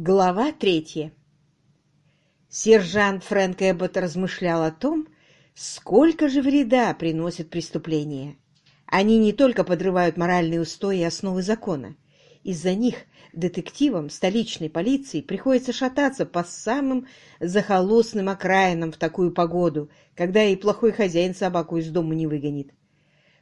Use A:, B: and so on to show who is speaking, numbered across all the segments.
A: Глава третья. Сержант Фрэнк Эббот размышлял о том, сколько же вреда приносят преступления. Они не только подрывают моральные устои и основы закона. Из-за них детективам столичной полиции приходится шататься по самым захолустным окраинам в такую погоду, когда и плохой хозяин собаку из дома не выгонит.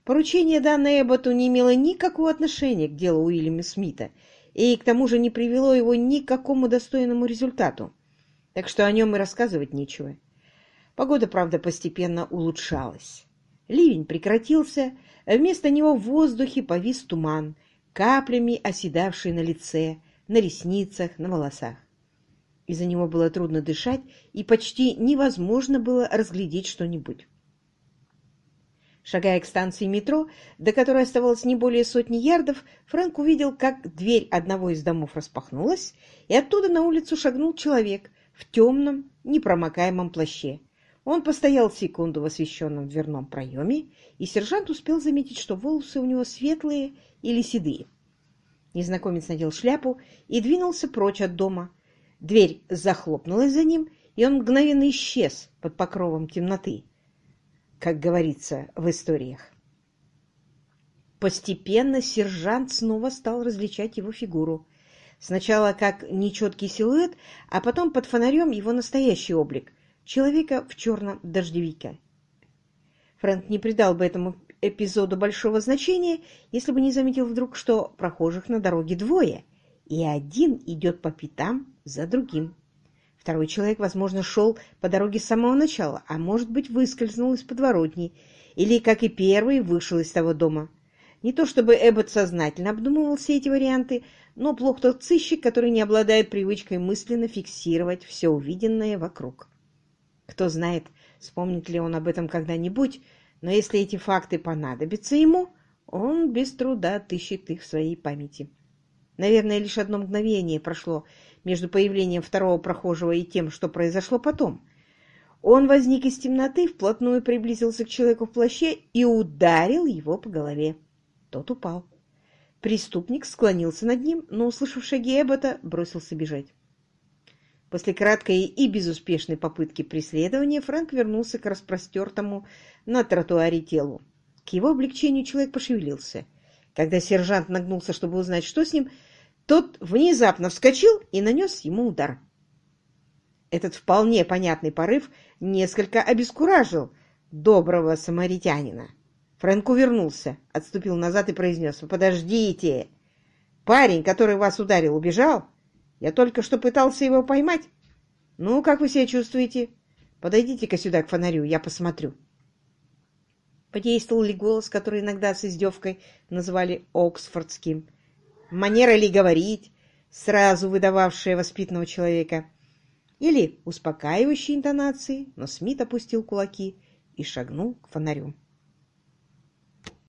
A: Поручение, данное Эбботу, не имело никакого отношения к делу Уильяма Смита — и к тому же не привело его ни к какому достойному результату, так что о нем и рассказывать нечего. Погода, правда, постепенно улучшалась. Ливень прекратился, вместо него в воздухе повис туман, каплями оседавший на лице, на ресницах, на волосах. Из-за него было трудно дышать, и почти невозможно было разглядеть что-нибудь. Шагая к станции метро, до которой оставалось не более сотни ярдов, Фрэнк увидел, как дверь одного из домов распахнулась, и оттуда на улицу шагнул человек в темном, непромокаемом плаще. Он постоял секунду в освещенном дверном проеме, и сержант успел заметить, что волосы у него светлые или седые. Незнакомец надел шляпу и двинулся прочь от дома. Дверь захлопнулась за ним, и он мгновенно исчез под покровом темноты как говорится в историях. Постепенно сержант снова стал различать его фигуру. Сначала как нечеткий силуэт, а потом под фонарем его настоящий облик — человека в черном дождевике. Фрэнк не придал бы этому эпизоду большого значения, если бы не заметил вдруг, что прохожих на дороге двое, и один идет по пятам за другим. Второй человек, возможно, шел по дороге с самого начала, а может быть, выскользнул из подворотни, или, как и первый, вышел из того дома. Не то чтобы Эббот сознательно обдумывал все эти варианты, но плох тот сыщик, который не обладает привычкой мысленно фиксировать все увиденное вокруг. Кто знает, вспомнит ли он об этом когда-нибудь, но если эти факты понадобятся ему, он без труда отыщет их в своей памяти. Наверное, лишь одно мгновение прошло между появлением второго прохожего и тем, что произошло потом. Он возник из темноты, вплотную приблизился к человеку в плаще и ударил его по голове. Тот упал. Преступник склонился над ним, но, услышав шаги Эббота, бросился бежать. После краткой и безуспешной попытки преследования Фрэнк вернулся к распростертому на тротуаре телу. К его облегчению человек пошевелился. Когда сержант нагнулся, чтобы узнать, что с ним, тот внезапно вскочил и нанес ему удар. Этот вполне понятный порыв несколько обескуражил доброго самаритянина. Фрэнк увернулся, отступил назад и произнес, «Подождите! Парень, который вас ударил, убежал? Я только что пытался его поймать. Ну, как вы себя чувствуете? Подойдите-ка сюда к фонарю, я посмотрю». Подействовал ли голос, который иногда с издевкой называли «оксфордским», манера ли говорить, сразу выдававшая воспитанного человека, или успокаивающие интонации, но Смит опустил кулаки и шагнул к фонарю.